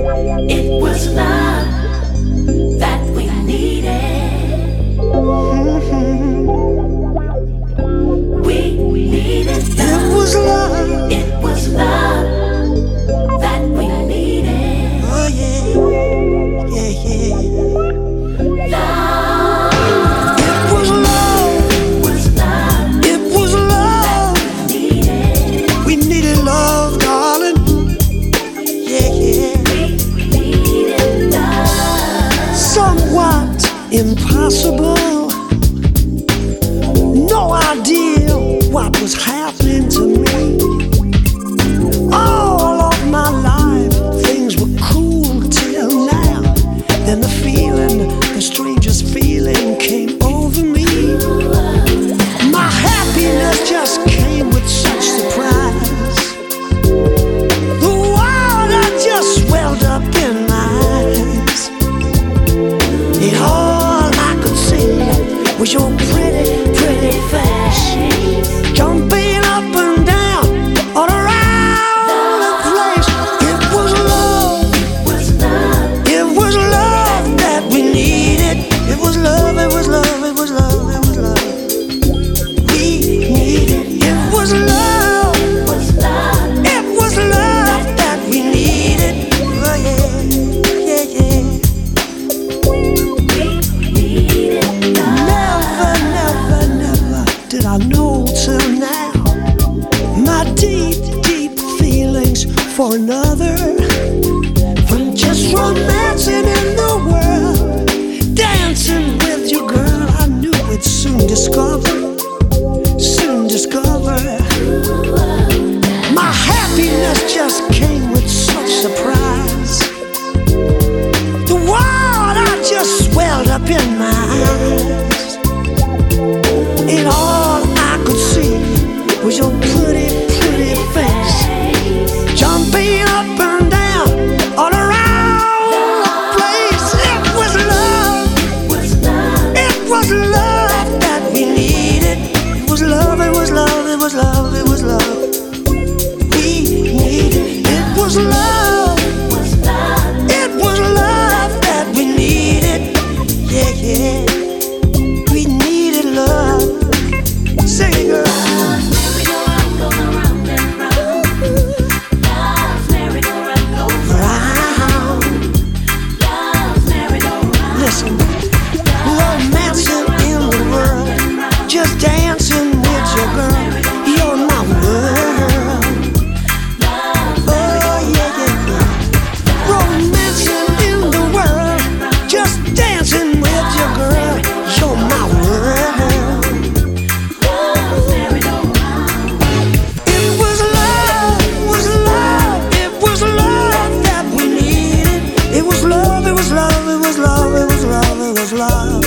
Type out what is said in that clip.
It was love impossible. No idea what was happening to me. All of my life, things were cool till now. Then the fear. you for another from just romancing in the world. was love, it was love, it was love, it was love. We needed, it was love. was love.